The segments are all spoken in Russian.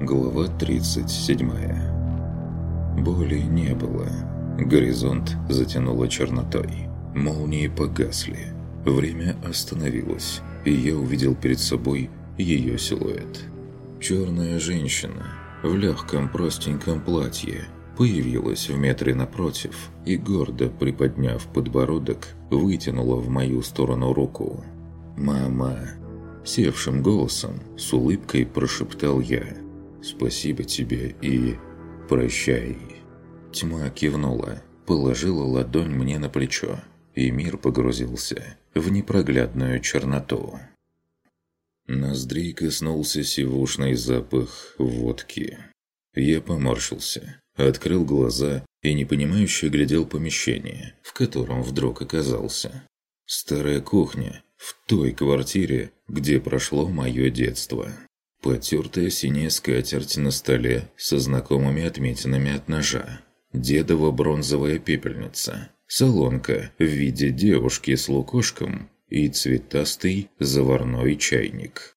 Глава 37 Боли не было. Горизонт затянуло чернотой. Молнии погасли. Время остановилось, и я увидел перед собой ее силуэт. Черная женщина в легком простеньком платье появилась в метре напротив и, гордо приподняв подбородок, вытянула в мою сторону руку. «Мама!» Севшим голосом с улыбкой прошептал я – Спасибо тебе и... прощай». Тьма кивнула, положила ладонь мне на плечо, и мир погрузился в непроглядную черноту. Ноздрей коснулся сивушный запах водки. Я поморщился, открыл глаза и непонимающе глядел помещение, в котором вдруг оказался. Старая кухня в той квартире, где прошло мое детство. Потертая синяя скатерть на столе со знакомыми отметинами от ножа. Дедова бронзовая пепельница. Солонка в виде девушки с лукошком и цветастый заварной чайник.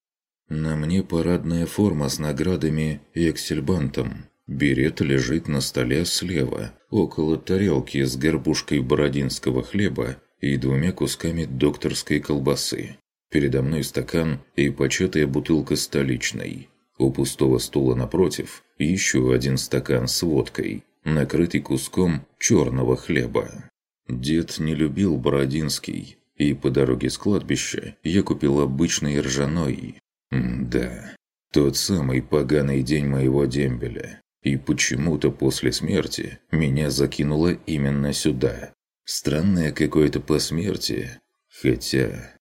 На мне парадная форма с наградами и эксельбантом. Берет лежит на столе слева, около тарелки с горбушкой бородинского хлеба и двумя кусками докторской колбасы. Передо мной стакан и початая бутылка столичной. У пустого стула напротив еще один стакан с водкой, накрытый куском черного хлеба. Дед не любил бородинский, и по дороге с кладбища я купил обычный ржаной. М да, тот самый поганый день моего дембеля. И почему-то после смерти меня закинуло именно сюда. Странное какое-то посмертие. Хотя...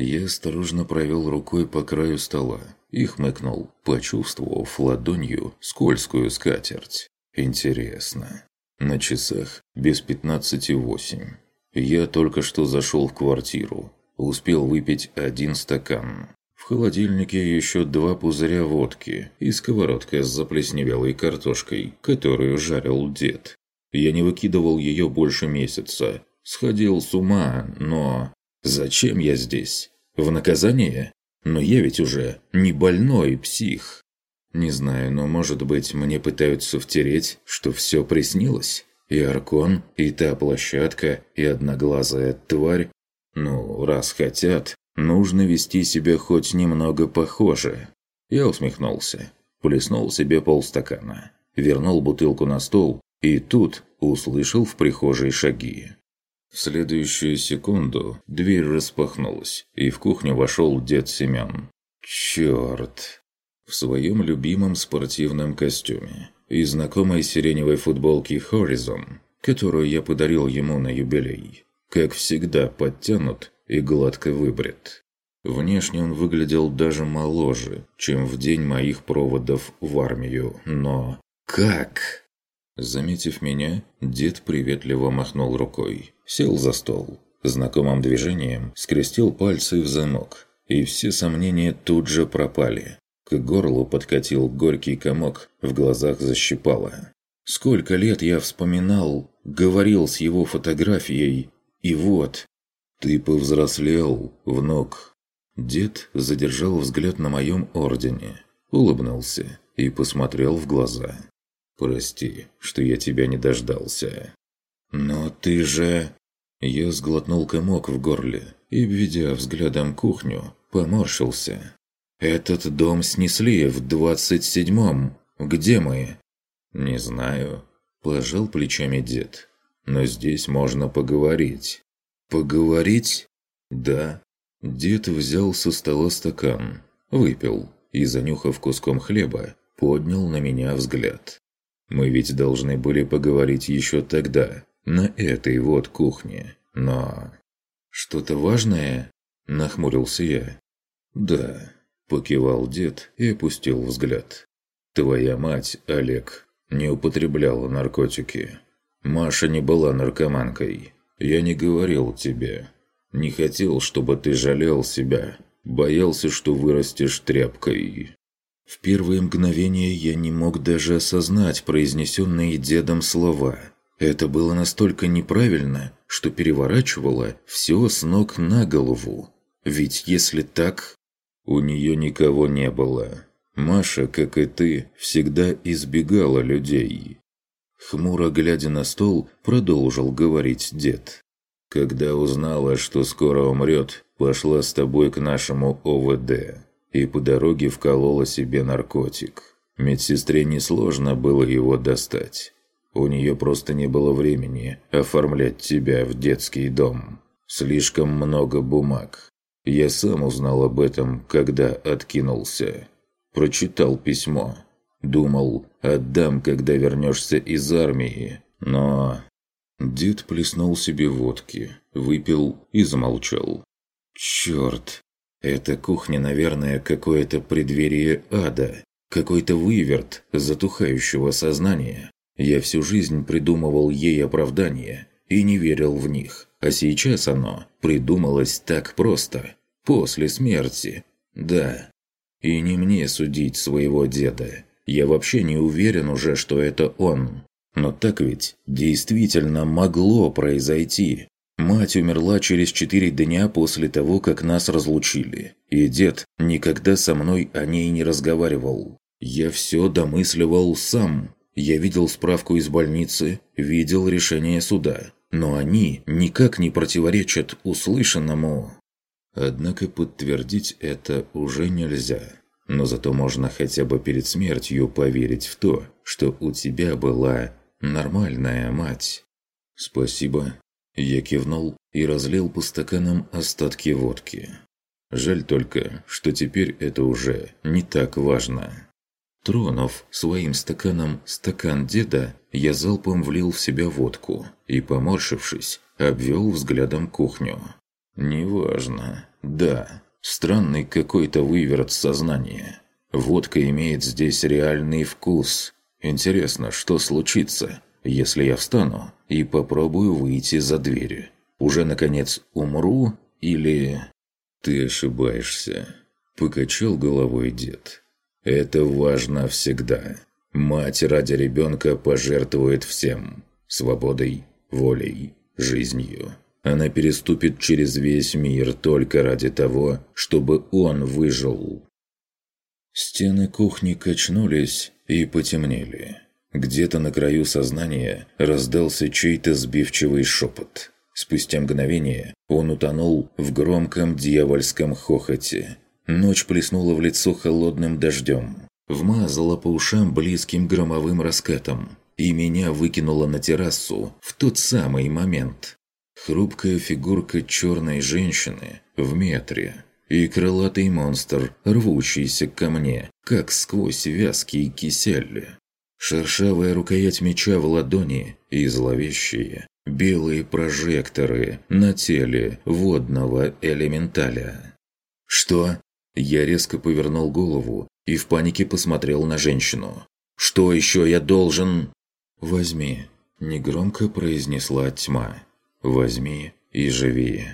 Я осторожно провел рукой по краю стола и хмыкнул, почувствовав ладонью скользкую скатерть. Интересно. На часах без пятнадцати восемь. Я только что зашел в квартиру. Успел выпить один стакан. В холодильнике еще два пузыря водки и сковородка с заплесневелой картошкой, которую жарил дед. Я не выкидывал ее больше месяца. Сходил с ума, но... Зачем я здесь? В наказание? Но я ведь уже не больной псих. Не знаю, но может быть мне пытаются втереть, что все приснилось? И Аркон, и та площадка, и одноглазая тварь. Ну, раз хотят, нужно вести себя хоть немного похоже. Я усмехнулся, плеснул себе полстакана, вернул бутылку на стол и тут услышал в прихожей шаги. В следующую секунду дверь распахнулась, и в кухню вошел дед Семен. Черт! В своем любимом спортивном костюме и знакомой сиреневой футболке Horizon, которую я подарил ему на юбилей. Как всегда подтянут и гладко выбрит. Внешне он выглядел даже моложе, чем в день моих проводов в армию, но... Как? Заметив меня, дед приветливо махнул рукой. Сел за стол. Знакомым движением скрестил пальцы в замок. И все сомнения тут же пропали. К горлу подкатил горький комок, в глазах защипало. Сколько лет я вспоминал, говорил с его фотографией, и вот... «Ты повзрослел, внук». Дед задержал взгляд на моем ордене, улыбнулся и посмотрел в глаза. «Прости, что я тебя не дождался». «Но ты же...» Я сглотнул комок в горле и, введя взглядом кухню, поморщился. «Этот дом снесли в двадцать седьмом. Где мы?» «Не знаю», – пожал плечами дед. «Но здесь можно поговорить». «Поговорить?» «Да». Дед взял со стола стакан, выпил и, занюхав куском хлеба, поднял на меня взгляд. Мы ведь должны были поговорить еще тогда, на этой вот кухне, но... «Что-то важное?» – нахмурился я. «Да», – покивал дед и опустил взгляд. «Твоя мать, Олег, не употребляла наркотики. Маша не была наркоманкой. Я не говорил тебе. Не хотел, чтобы ты жалел себя. Боялся, что вырастешь тряпкой. В первые мгновения я не мог даже осознать произнесенные дедом слова. Это было настолько неправильно, что переворачивало все с ног на голову. Ведь если так... У нее никого не было. Маша, как и ты, всегда избегала людей. Хмуро глядя на стол, продолжил говорить дед. Когда узнала, что скоро умрет, пошла с тобой к нашему ОВД и по дороге вколола себе наркотик. Медсестре несложно было его достать. У нее просто не было времени оформлять тебя в детский дом. Слишком много бумаг. Я сам узнал об этом, когда откинулся. Прочитал письмо. Думал, отдам, когда вернешься из армии. Но... Дед плеснул себе водки, выпил и замолчал. «Черт! Эта кухня, наверное, какое-то преддверие ада. Какой-то выверт затухающего сознания. Я всю жизнь придумывал ей оправдания и не верил в них. А сейчас оно придумалось так просто. После смерти. Да. И не мне судить своего деда. Я вообще не уверен уже, что это он. Но так ведь действительно могло произойти. Мать умерла через четыре дня после того, как нас разлучили. И дед никогда со мной о ней не разговаривал. Я все домысливал сам. Я видел справку из больницы, видел решение суда. Но они никак не противоречат услышанному. Однако подтвердить это уже нельзя. Но зато можно хотя бы перед смертью поверить в то, что у тебя была нормальная мать. Спасибо. Я кивнул и разлил по стаканам остатки водки. Жаль только, что теперь это уже не так важно. Тронув своим стаканом стакан деда, я залпом влил в себя водку и, поморщившись, обвел взглядом кухню. «Неважно. Да, Странный какой-то выверт сознания. Водка имеет здесь реальный вкус. Интересно, что случится, если я встану и попробую выйти за дверь? Уже, наконец, умру или... Ты ошибаешься. Покачал головой дед. Это важно всегда. Мать ради ребенка пожертвует всем. Свободой, волей, жизнью. Она переступит через весь мир только ради того, чтобы он выжил. Стены кухни качнулись и потемнели. Где-то на краю сознания раздался чей-то сбивчивый шепот. Спустя мгновение он утонул в громком дьявольском хохоте. Ночь плеснула в лицо холодным дождем, вмазала по ушам близким громовым раскатом, и меня выкинуло на террасу в тот самый момент, Хрупкая фигурка черной женщины в метре и крылатый монстр, рвущийся ко мне, как сквозь вязкие кисели. Шершавая рукоять меча в ладони и зловещие белые прожекторы на теле водного элементаля. «Что?» Я резко повернул голову и в панике посмотрел на женщину. «Что еще я должен?» «Возьми», – негромко произнесла тьма. Возьми и живи».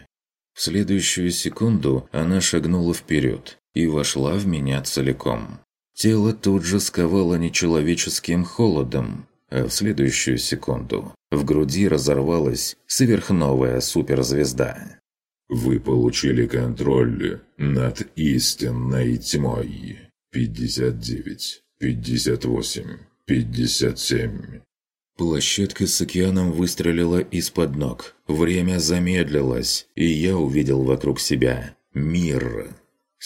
В следующую секунду она шагнула вперед и вошла в меня целиком. Тело тут же сковало нечеловеческим холодом, а в следующую секунду в груди разорвалась сверхновая суперзвезда. «Вы получили контроль над истинной тьмой. 59, 58, 57, Площадка с океаном выстрелила из-под ног. Время замедлилось, и я увидел вокруг себя мир.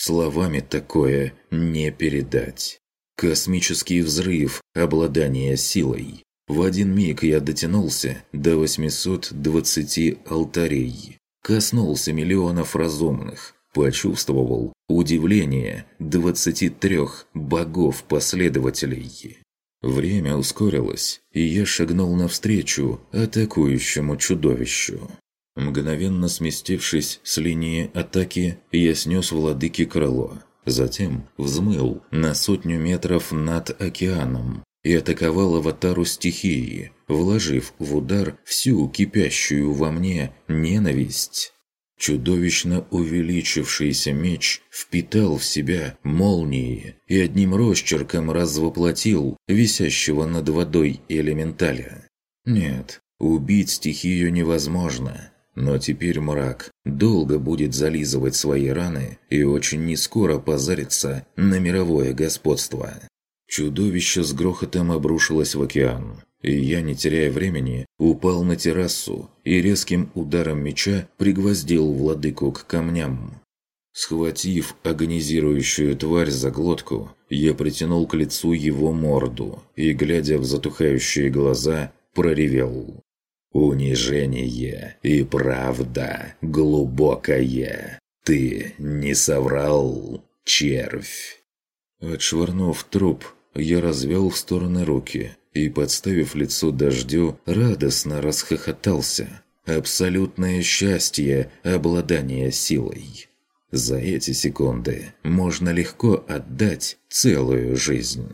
Словами такое не передать. Космический взрыв, обладание силой. В один миг я дотянулся до 820 алтарей. Коснулся миллионов разумных. Почувствовал удивление 23 богов-последователей. Время ускорилось, и я шагнул навстречу атакующему чудовищу. Мгновенно сместившись с линии атаки, я снес владыки крыло. Затем взмыл на сотню метров над океаном и атаковал аватару стихии, вложив в удар всю кипящую во мне ненависть. Чудовищно увеличившийся меч впитал в себя молнии и одним росчерком развоплотил висящего над водой элементаля. Нет, убить стихию невозможно, Но теперь мрак долго будет зализывать свои раны и очень нескоро позарится на мировое господство. Чудовище с грохотом обрушилось в океан, и я, не теряя времени, упал на террасу и резким ударом меча пригвоздил владыку к камням. Схватив агонизирующую тварь за глотку, я притянул к лицу его морду и, глядя в затухающие глаза, проревел. «Унижение и правда глубокое. Ты не соврал, червь!» Отшвырнув труп, я развел в стороны руки и, подставив лицо дождю, радостно расхохотался. Абсолютное счастье обладания силой. За эти секунды можно легко отдать целую жизнь.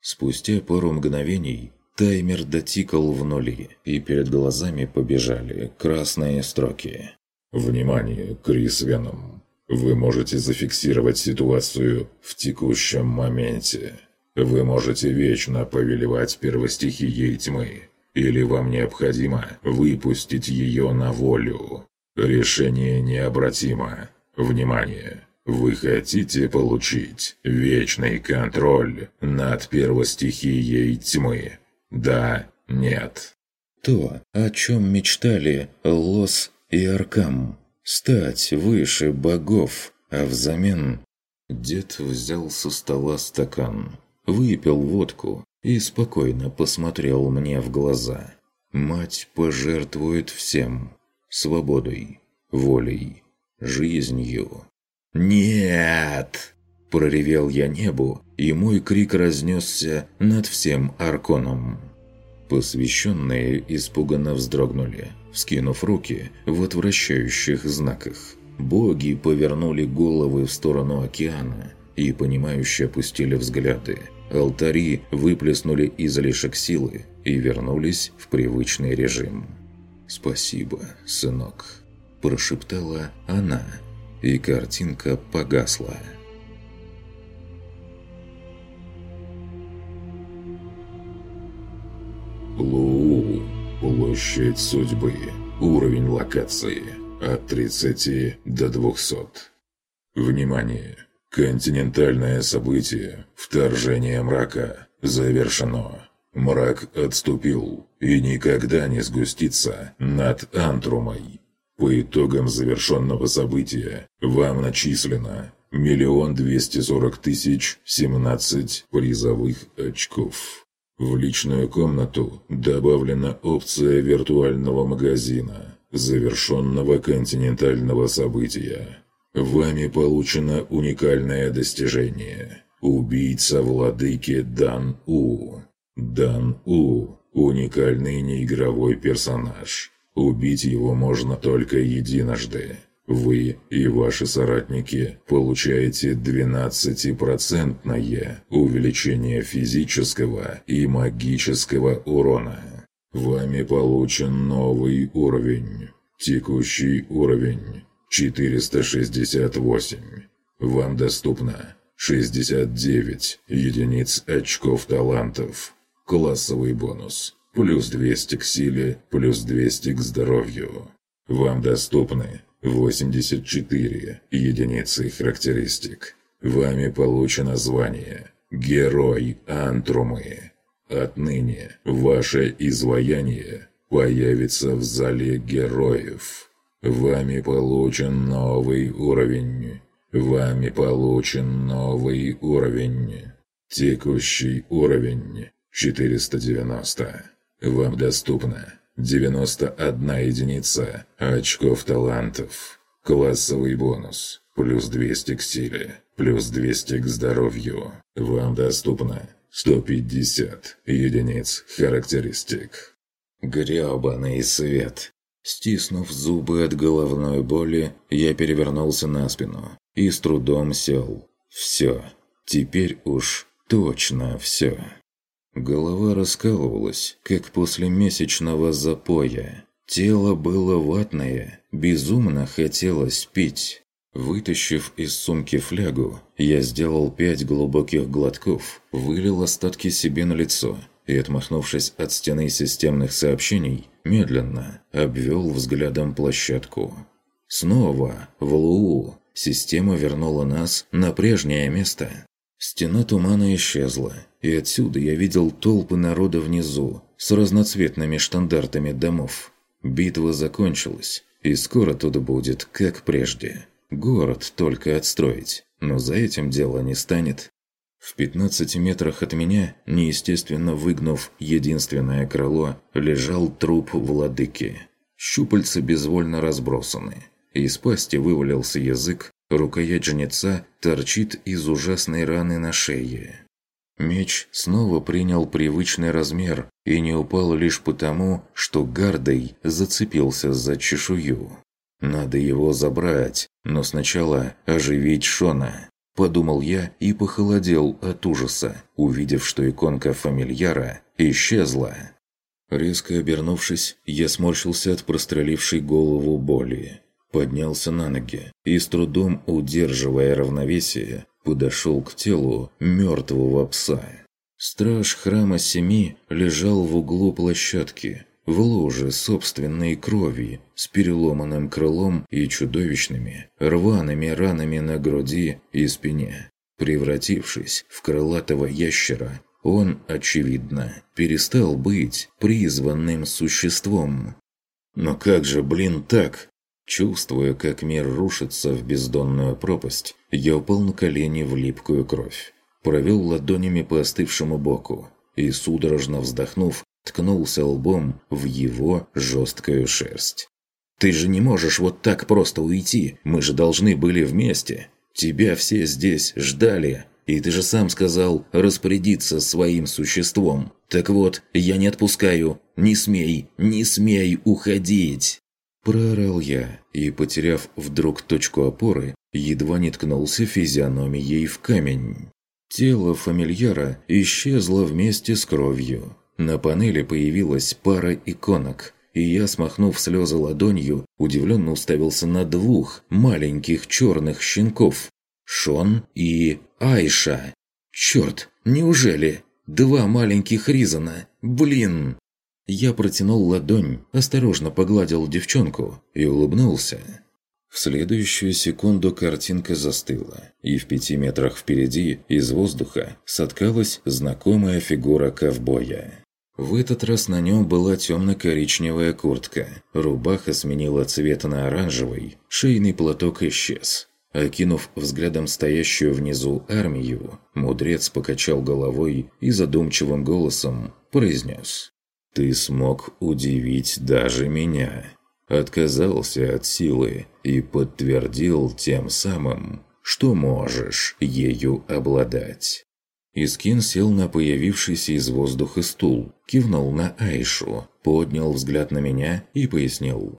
Спустя пару мгновений таймер дотикал в нули, и перед глазами побежали красные строки. «Внимание, Крис Веном! Вы можете зафиксировать ситуацию в текущем моменте. Вы можете вечно повелевать первостихией тьмы, или вам необходимо выпустить ее на волю. Решение необратимо. Внимание! Вы хотите получить вечный контроль над первостихией тьмы? Да, нет. То, о чем мечтали Лос и Аркам. Стать выше богов, а взамен... Дед взял со стола стакан, выпил водку и спокойно посмотрел мне в глаза. Мать пожертвует всем. Свободой, волей, жизнью. «Нет!» – проревел я небу, и мой крик разнесся над всем Арконом. Посвященные испуганно вздрогнули, вскинув руки в отвращающих знаках. Боги повернули головы в сторону океана и, понимающе опустили взгляды. Алтари выплеснули излишек силы и вернулись в привычный режим. «Спасибо, сынок», – прошептала она, и картинка погасла. Луу. Площадь судьбы. Уровень локации. От 30 до 200. Внимание! Континентальное событие «Вторжение мрака» завершено. Мрак отступил и никогда не сгустится над Антрумой. По итогам завершенного события вам начислено миллион двести сорок тысяч семнадцать призовых очков. В личную комнату добавлена опция виртуального магазина, завершенного континентального события. Вами получено уникальное достижение. Убийца владыки Дан У. Дан У – уникальный неигровой персонаж. Убить его можно только единожды. Вы и ваши соратники получаете 12% увеличение физического и магического урона. Вами получен новый уровень. Текущий уровень 468. Вам доступно 69 единиц очков талантов. Классовый бонус. Плюс 200 к силе, плюс 200 к здоровью. Вам доступны 84 единицы характеристик. Вами получено звание «Герой Антрумы». Отныне ваше изваяние появится в зале героев. Вами получен новый уровень. Вами получен новый уровень. Текущий уровень 490. Вам доступно 91 единица очков талантов. Классовый бонус. Плюс 200 к силе. Плюс 200 к здоровью. Вам доступно 150 единиц характеристик. Грёбаный свет. Стиснув зубы от головной боли, я перевернулся на спину и с трудом сел. Все. Теперь уж точно все. Голова раскалывалась, как после месячного запоя. Тело было ватное, безумно хотелось пить. Вытащив из сумки флягу, я сделал пять глубоких глотков, вылил остатки себе на лицо и, отмахнувшись от стены системных сообщений, медленно обвел взглядом площадку. Снова в ЛУ система вернула нас на прежнее место. Стена тумана исчезла, и отсюда я видел толпы народа внизу с разноцветными штандартами домов. Битва закончилась, и скоро тут будет, как прежде. Город только отстроить, но за этим дело не станет. В 15 метрах от меня, неестественно выгнув единственное крыло, лежал труп владыки. Щупальца безвольно разбросаны. Из пасти вывалился язык, рукоять жнеца торчит из ужасной раны на шее. Меч снова принял привычный размер и не упал лишь потому, что гардой зацепился за чешую. Надо его забрать, но сначала оживить Шона. Подумал я и похолодел от ужаса, увидев, что иконка фамильяра исчезла. Резко обернувшись, я сморщился от прострелившей голову боли. Поднялся на ноги и, с трудом удерживая равновесие, подошел к телу мертвого пса. Страж храма Семи лежал в углу площадки, в луже собственной крови, с переломанным крылом и чудовищными, рваными ранами на груди и спине. Превратившись в крылатого ящера, он, очевидно, перестал быть призванным существом. Но как же, блин, так? Чувствуя, как мир рушится в бездонную пропасть, я упал на колени в липкую кровь, провел ладонями по остывшему боку и, судорожно вздохнув, ткнулся лбом в его жесткую шерсть. «Ты же не можешь вот так просто уйти, мы же должны были вместе. Тебя все здесь ждали, и ты же сам сказал распорядиться своим существом. Так вот, я не отпускаю, не смей, не смей уходить!» Проорал я и, потеряв вдруг точку опоры, едва не ткнулся физиономией в камень. Тело фамильяра исчезло вместе с кровью. На панели появилась пара иконок, и я, смахнув слезы ладонью, удивленно уставился на двух маленьких черных щенков. Шон и Айша. Черт, неужели? Два маленьких Ризана. Блин! Я протянул ладонь, осторожно погладил девчонку и улыбнулся. В следующую секунду картинка застыла, и в пяти метрах впереди из воздуха соткалась знакомая фигура ковбоя. В этот раз на нем была темно-коричневая куртка, рубаха сменила цвет на оранжевый, шейный платок исчез. Окинув взглядом стоящую внизу армию, мудрец покачал головой и задумчивым голосом произнес ты смог удивить даже меня. Отказался от силы и подтвердил тем самым, что можешь ею обладать. Искин сел на появившийся из воздуха стул, кивнул на Айшу, поднял взгляд на меня и пояснил.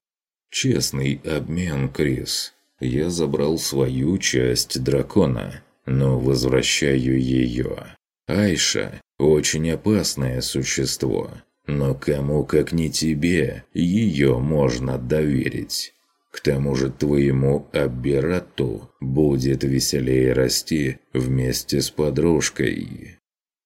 «Честный обмен, Крис. Я забрал свою часть дракона, но возвращаю ее. Айша – очень опасное существо, но кому, как не тебе, ее можно доверить. К тому же твоему Аббирату будет веселее расти вместе с подружкой.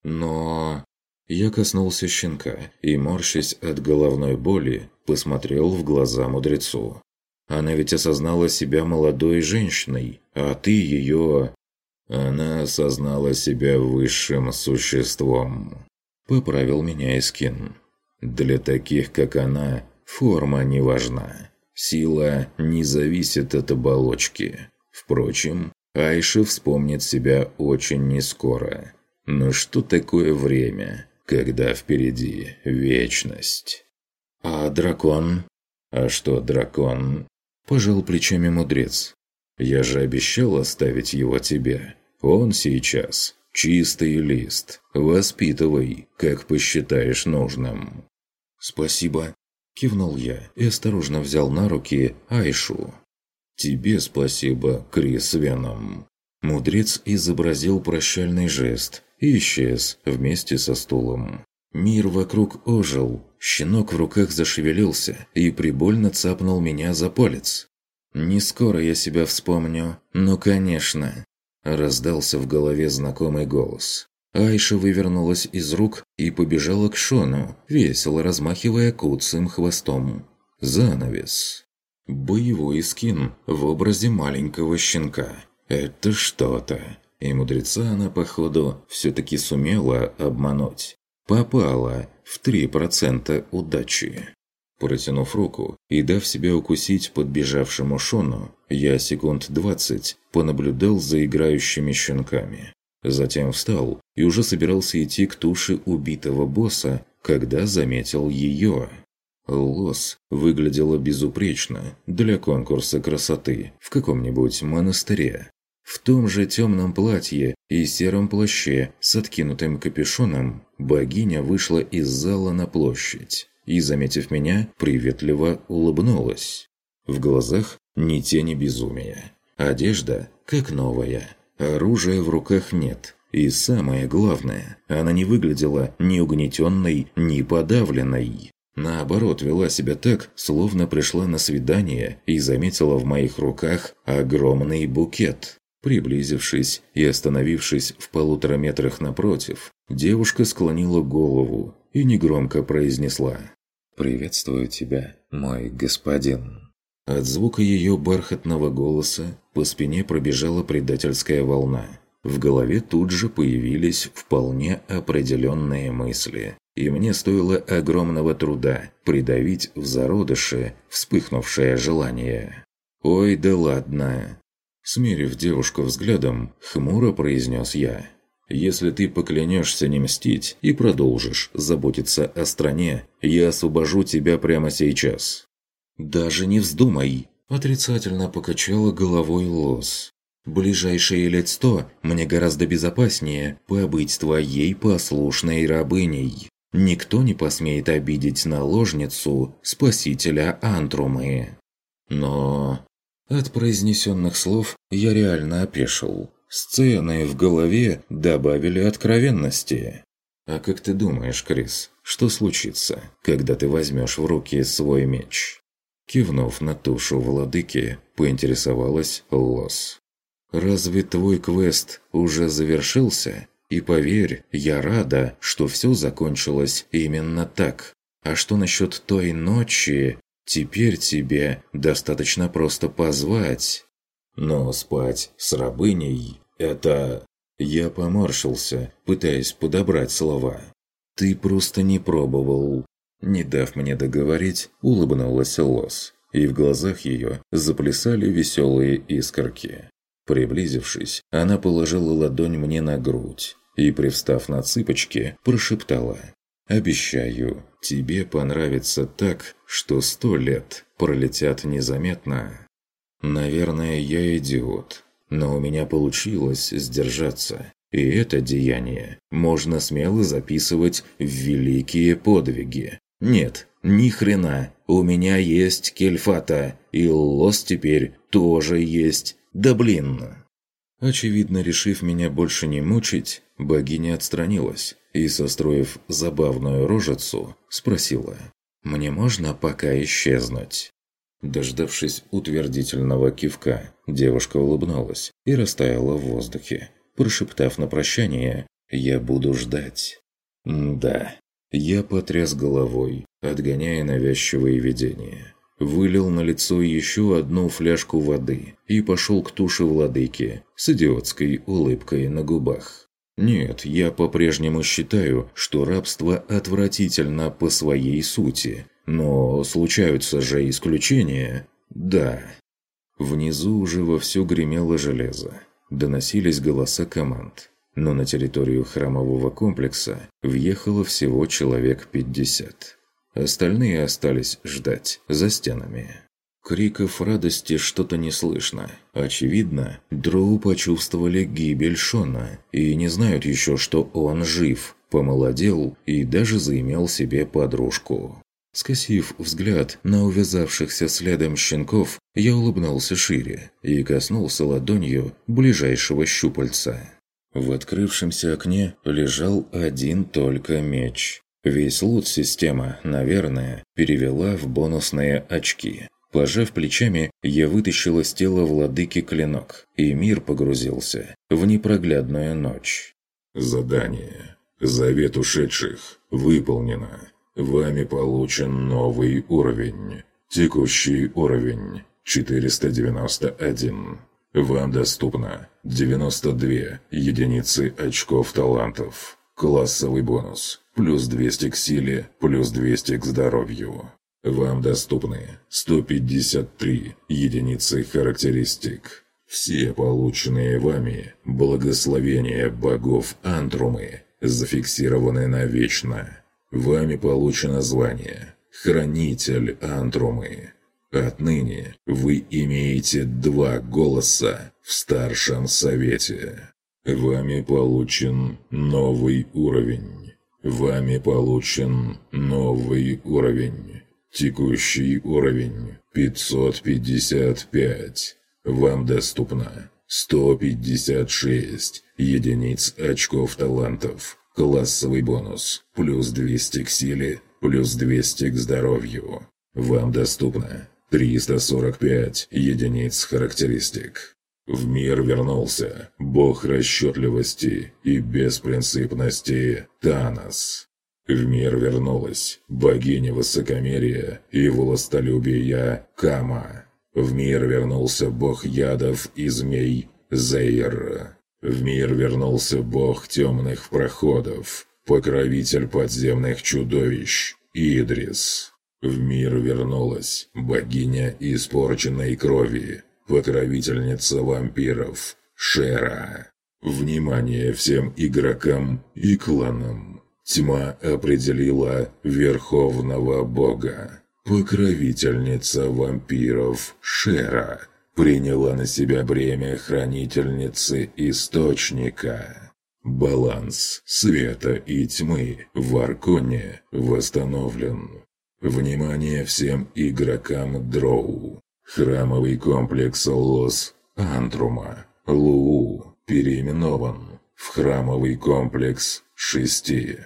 Но... Я коснулся щенка и, морщась от головной боли, посмотрел в глаза мудрецу. Она ведь осознала себя молодой женщиной, а ты ее... Она осознала себя высшим существом. Поправил меня Искин. Для таких, как она, форма не важна. Сила не зависит от оболочки. Впрочем, Айша вспомнит себя очень нескоро. Но что такое время, когда впереди вечность? А дракон? А что дракон? Пожал плечами мудрец. Я же обещал оставить его тебе. Он сейчас чистый лист. Воспитывай, как посчитаешь нужным. «Спасибо», – кивнул я и осторожно взял на руки Айшу. «Тебе спасибо, Крис Веном». Мудрец изобразил прощальный жест и исчез вместе со стулом. Мир вокруг ожил, щенок в руках зашевелился и прибольно цапнул меня за палец. «Не скоро я себя вспомню, ну конечно!» Раздался в голове знакомый голос. Айша вывернулась из рук и побежала к Шону, весело размахивая куцым хвостом. Занавес. Боевой скин в образе маленького щенка. Это что-то. И мудреца она, походу, все-таки сумела обмануть. Попала в 3% удачи. Протянув руку и дав себя укусить подбежавшему Шону, я секунд 20 понаблюдал за играющими щенками. Затем встал и уже собирался идти к туше убитого босса, когда заметил ее. Лос выглядела безупречно для конкурса красоты в каком-нибудь монастыре. В том же темном платье и сером плаще с откинутым капюшоном богиня вышла из зала на площадь и, заметив меня, приветливо улыбнулась. В глазах ни тени безумия. Одежда как новая. Оружия в руках нет. И самое главное, она не выглядела ни угнетенной, ни подавленной. Наоборот, вела себя так, словно пришла на свидание и заметила в моих руках огромный букет. Приблизившись и остановившись в полутора метрах напротив, девушка склонила голову и негромко произнесла «Приветствую тебя, мой господин». От звука ее бархатного голоса по спине пробежала предательская волна. В голове тут же появились вполне определенные мысли, и мне стоило огромного труда придавить в зародыше вспыхнувшее желание. «Ой, да ладно!» Смерив девушку взглядом, хмуро произнес я. «Если ты поклянешься не мстить и продолжишь заботиться о стране, я освобожу тебя прямо сейчас». «Даже не вздумай!» – отрицательно покачала головой Лос. «Ближайшие лет сто мне гораздо безопаснее побыть твоей послушной рабыней. Никто не посмеет обидеть наложницу спасителя Антрумы». Но от произнесенных слов я реально опешил. Сцены в голове добавили откровенности. «А как ты думаешь, Крис, что случится, когда ты возьмешь в руки свой меч?» Кивнув на тушу владыки, поинтересовалась Лос. «Разве твой квест уже завершился? И поверь, я рада, что все закончилось именно так. А что насчет той ночи? Теперь тебе достаточно просто позвать. Но спать с рабыней – это... Я поморщился, пытаясь подобрать слова. Ты просто не пробовал. Не дав мне договорить, улыбнулась Лос, и в глазах ее заплясали веселые искорки. Приблизившись, она положила ладонь мне на грудь и, привстав на цыпочки, прошептала Обещаю, тебе понравится так, что сто лет пролетят незаметно. Наверное, я идиот, но у меня получилось сдержаться. И это деяние можно смело записывать в великие подвиги. Нет, ни хрена, у меня есть кельфата, и лос теперь тоже есть. Да блин! Очевидно, решив меня больше не мучить, богиня отстранилась и, состроив забавную рожицу, спросила «Мне можно пока исчезнуть?» Дождавшись утвердительного кивка, девушка улыбнулась и растаяла в воздухе, прошептав на прощание «Я буду ждать». «Да». Я потряс головой, отгоняя навязчивые видения. Вылил на лицо еще одну фляжку воды и пошел к туше владыки с идиотской улыбкой на губах. Нет, я по-прежнему считаю, что рабство отвратительно по своей сути. Но случаются же исключения. Да. Внизу уже вовсю гремело железо. Доносились голоса команд. Но на территорию храмового комплекса въехало всего человек 50. Остальные остались ждать за стенами. Криков радости что-то не слышно. Очевидно, дроу почувствовали гибель Шона и не знают еще, что он жив, помолодел и даже заимел себе подружку. Скосив взгляд на увязавшихся следом щенков, я улыбнулся шире и коснулся ладонью ближайшего щупальца. В открывшемся окне лежал один только меч. Весь лут-система, наверное, перевела в бонусные очки. Пожав плечами, я вытащил из тела владыки клинок, и мир погрузился в непроглядную ночь. Задание. Завет ушедших. Выполнено. Вами получен новый уровень. Текущий уровень 491. Вам доступно 92 единицы очков талантов. Классовый бонус. Плюс 200 к силе, плюс 200 к здоровью. Вам доступны 153 единицы характеристик. Все полученные вами благословения богов Антрумы зафиксированы навечно. Вами получено звание «Хранитель Антрумы». Отныне вы имеете два голоса в старшем совете. Вами получен новый уровень. Вами получен новый уровень. Текущий уровень 555. Вам доступно 156 единиц очков талантов. Классовый бонус. Плюс 200 к силе, плюс 200 к здоровью. Вам доступно 345 единиц характеристик. В мир вернулся бог расчетливости и беспринципности Танос. В мир вернулась богиня высокомерия и властолюбия Кама. В мир вернулся бог ядов и змей Зейр. В мир вернулся бог темных проходов, покровитель подземных чудовищ Идрис. В мир вернулась богиня испорченной крови, покровительница вампиров Шера. Внимание всем игрокам и кланам! Тьма определила Верховного Бога. Покровительница вампиров Шера приняла на себя бремя хранительницы Источника. Баланс света и тьмы в Арконе восстановлен. Внимание всем игрокам Дроу. Храмовый комплекс Лос Антрума Луу переименован в храмовый комплекс Шести.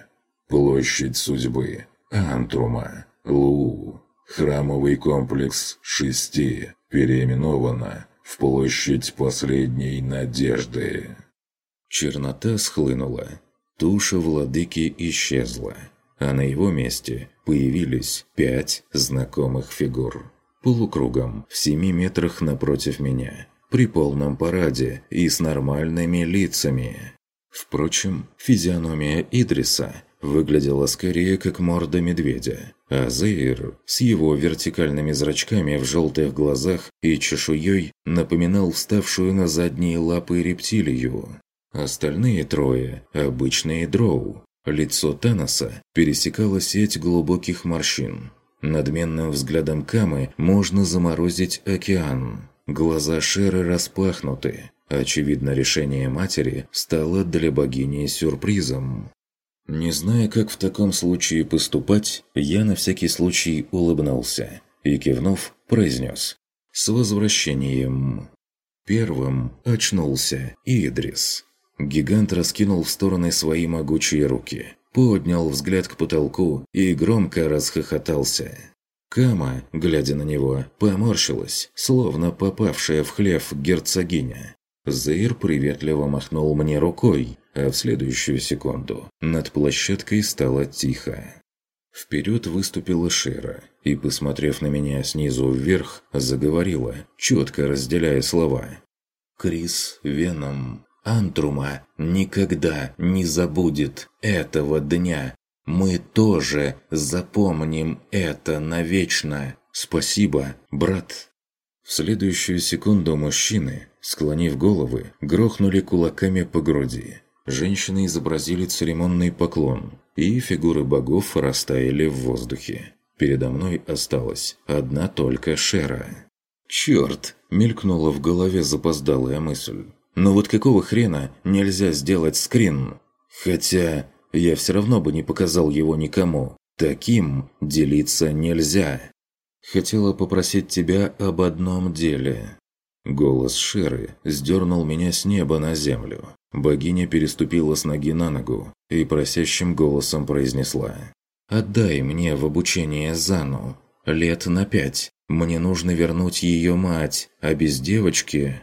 Площадь судьбы. Антрума. Лу. Храмовый комплекс шести переименована в площадь последней надежды. Чернота схлынула. Туша владыки исчезла, а на его месте появились пять знакомых фигур. Полукругом в семи метрах напротив меня, при полном параде и с нормальными лицами. Впрочем, физиономия Идриса выглядела скорее как морда медведя, а Зейр с его вертикальными зрачками в желтых глазах и чешуей напоминал вставшую на задние лапы рептилию. Остальные трое – обычные дроу. Лицо Таноса пересекала сеть глубоких морщин. Надменным взглядом Камы можно заморозить океан. Глаза Шеры распахнуты. Очевидно, решение матери стало для богини сюрпризом. Не зная, как в таком случае поступать, я на всякий случай улыбнулся и, кивнув, произнес «С возвращением!». Первым очнулся Идрис. Гигант раскинул в стороны свои могучие руки, поднял взгляд к потолку и громко расхохотался. Кама, глядя на него, поморщилась, словно попавшая в хлев герцогиня. Зейр приветливо махнул мне рукой, а в следующую секунду над площадкой стало тихо. Вперед выступила Шера и, посмотрев на меня снизу вверх, заговорила, четко разделяя слова. «Крис Веном, Антрума никогда не забудет этого дня. Мы тоже запомним это навечно. Спасибо, брат». В следующую секунду мужчины, склонив головы, грохнули кулаками по груди. Женщины изобразили церемонный поклон, и фигуры богов растаяли в воздухе. Передо мной осталась одна только Шера. «Черт!» – мелькнула в голове запоздалая мысль. «Но вот какого хрена нельзя сделать скрин? Хотя я все равно бы не показал его никому. Таким делиться нельзя!» Хотела попросить тебя об одном деле». Голос Шеры сдернул меня с неба на землю. Богиня переступила с ноги на ногу и просящим голосом произнесла. «Отдай мне в обучение Зану. Лет на пять. Мне нужно вернуть ее мать, а без девочки...»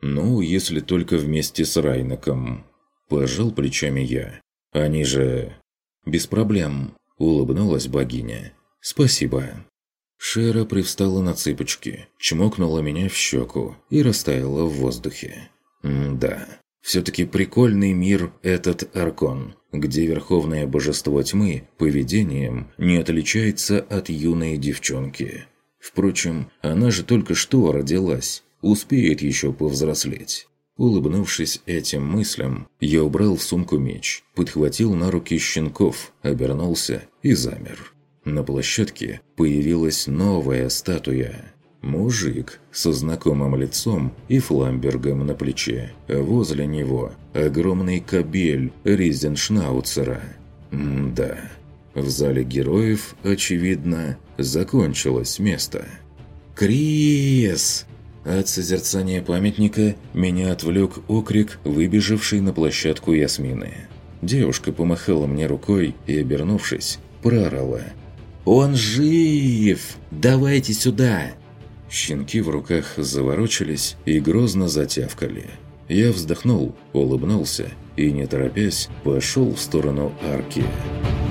«Ну, если только вместе с Райнаком». Пожал плечами я. Они же... Без проблем, улыбнулась богиня. Спасибо. Шера привстала на цыпочки, чмокнула меня в щеку и растаяла в воздухе. М-да, все-таки прикольный мир этот Аркон, где верховное божество тьмы поведением не отличается от юной девчонки. Впрочем, она же только что родилась, успеет еще повзрослеть. Улыбнувшись этим мыслям, я убрал в сумку меч, подхватил на руки щенков, обернулся и замер. На площадке появилась новая статуя. Мужик со знакомым лицом и фламбергом на плече. Возле него огромный кабель Ризеншнауцера. М-да. В зале героев, очевидно, закончилось место. «Крис!» От созерцания памятника меня отвлек окрик, выбежавший на площадку Ясмины. Девушка помахала мне рукой и, обернувшись, проорала. «Он жив! Давайте сюда!» Щенки в руках заворочились и грозно затявкали. Я вздохнул, улыбнулся и, не торопясь, пошел в сторону арки. «Арки!»